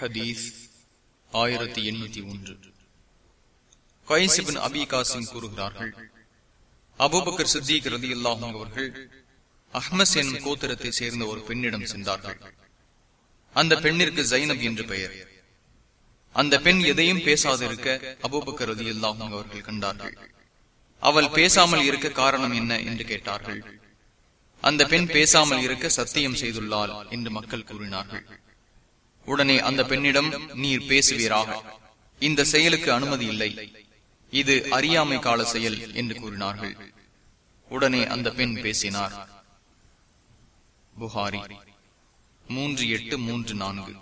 ஹதீஸ் ஆயிரத்தி எண்ணூத்தி ஒன்று. கைசிபின் அபி காசிம் கூறுகிறார்கள் அபுபக்கர் சித்திக் ரதி அல்லாஹும் அவர்கள் அஹ்மஸ் என்னும் கோத்திரத்தை சேர்ந்த ஒரு பெண்ணிடம் சென்றார்கள். அந்த பெண்ணிற்கு ஜைனப் என்று பெயர். அந்த பெண் எதையும் பேசாதிருக்க அபூபக்கர் ரதி அல்லாஹும் அவர்கள் கண்டார்கள். அவள் பேசாமல் இருக்க காரணம் என்ன என்று கேட்டார்கள். அந்த பெண் பேசாமல் இருக்க சத்தியம் செய்துள்ளாள் என்று மக்கள் கூறினார்கள். உடனே அந்த பெண்ணிடம் நீர் பேசுவீராக. இந்த செயலுக்கு அனுமதி இல்லை. இது அறியாமை கால செயல் என்று கூறினார்கள். உடனே அந்த பெண் பேசினார். புகாரி மூன்று எட்டு மூன்று நான்கு.